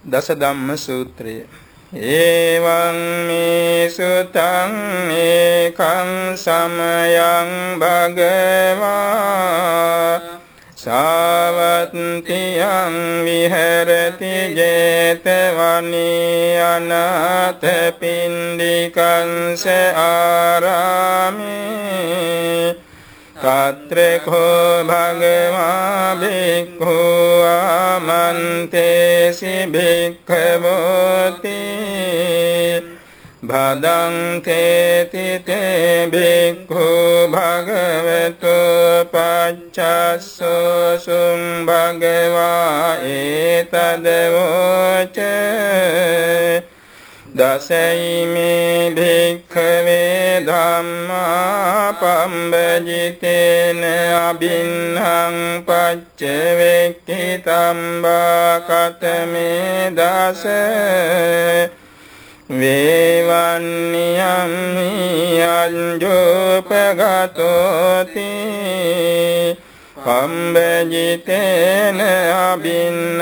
දස ධම්ම සූත්‍රය. ඒවං මේ සුතං ඒකං සමයං භගවා සාවත්තියං විහෙරති 제තවනී අනාථ පින්ඩිකංස ආරාමේ කත්‍රකෝ භගවා බික්ඛු ආමන්තේසි භික්ඛවෝති භදංකේති තේ බික්ඛු භගවතු පච්චස්සෝසුං භගවා ඒතදවෝච දසයිමේ භික්ඛවේ ධම්මා පම්බජිතේන අබින්හං පච්ච වෙක්ඛිතම්බා කතමේ දස වේවන්නියම් අංජෝපගතෝති කම්බජිතේන අබින්හං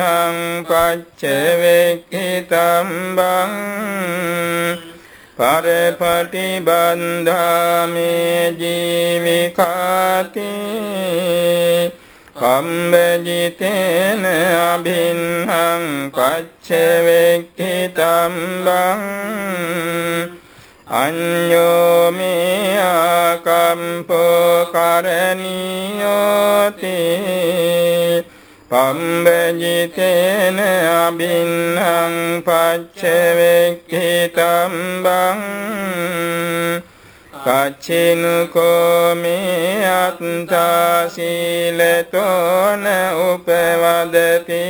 පච්ච වෙක්ඛිතම්බං පරපටිබන්ධාමේ ජීවිකාති කම්බජිතේන අබින්හං පච්ච වෙක්ඛිතම්බං අඤ්ඤෝ මේ ආකම්පෝ කරණීයෝති පම්බජිතේන අබින්හං පච්ච වෙක්ඛිතම්බං කච්චිනුකෝ මේ අත්තා සීලතෝන උපවදති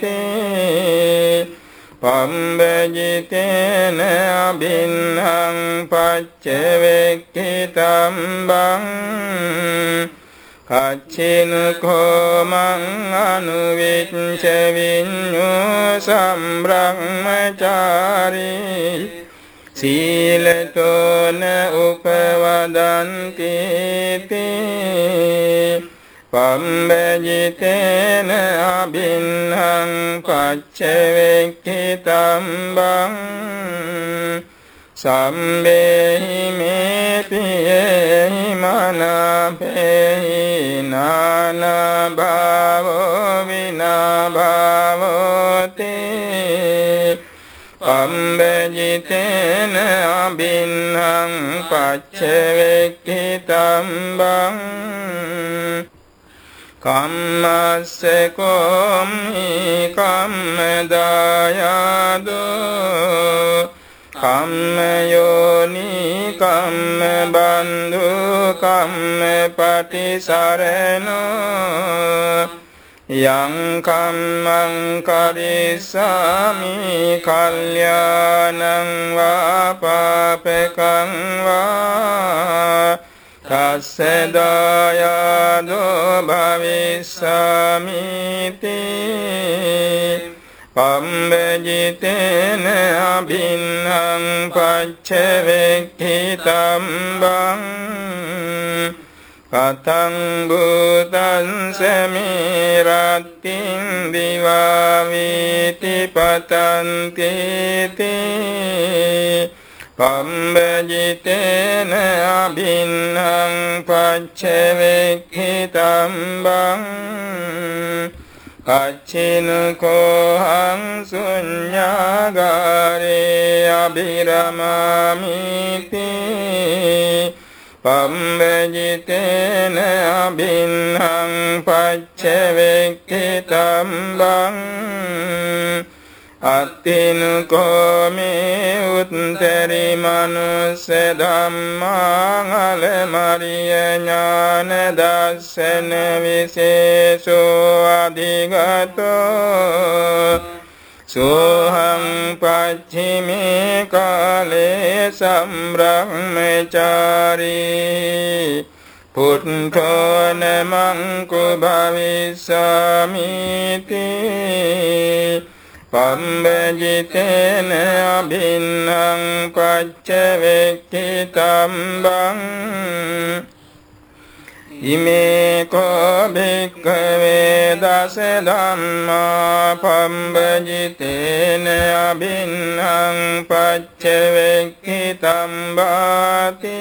තේ පම්බජිතේන අබින්හං පච්ච වෙක්ඛිතම්බං කච්චිනුකෝ මං අනුවිච්ච විඤ්ඤෝ සම්බ්‍රහ්මචාරී සීලතෝන උපවදන්ති තේ පම්බජිතේන අබින්හං පච්ච වෙක්ඛිතම්බං සම්බේහි මේ පියේහි මනපේහි නානා භාවෝ විනා භාවෝතේ පම්බජිතේන අබින්හං පච්ච වෙක්ඛිතම්බං කම්මස්ස කොම්හි කම්මදායදෝ? කම්මයෝනි කම්ම බන්ධු කම්ම පටිසරණෝ යං කම්මං කරිස්සාමි කල්යාණං වා පාපකං වා? තස්ස දායදෝ භවිස්සාමිති පම්බජිතේන අභින්හං පච්ච වෙක්ඛිතම්බං කතං භූතං සමීරත්තිං දිවාවිති පතන්ති තේ පම්බජිතේන අභින්හං පච්ච වෙක්ඛිතම්බං කච්චිනකෝහං සුඤ්ඤාගාරේ අබිරමාමිති පම්බජිතේන අභින්හං පච්ච වෙක්ඛිතම්බං අත්තිනුකෝ මේ උත්තරි මනුස්ස ධම්මාං අලමරිය ඥාන දස්සන විශේෂෝ අධිගතෝ සෝහං පච්චිමේ කාලේ සම්බ්‍රහ්මචාරී පුට්ඨෝන මංකු භවිස්සාමිති පම්බජිතේන අභින්හං පච්ච වෙක්ඛිතම්බං ඉමේ කෝ භික්ඛවේ දස ධම්මා පම්බජිතේන අබින්හං පච්චවෙක්ඛිතම් වාති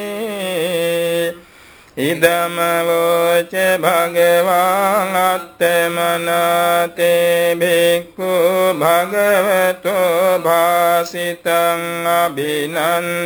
ඉදම වෝච භගවාන් අත්තමනාතේ භික්ඛු භගවතෝ භාසිතං අබිනන්දුන්තේ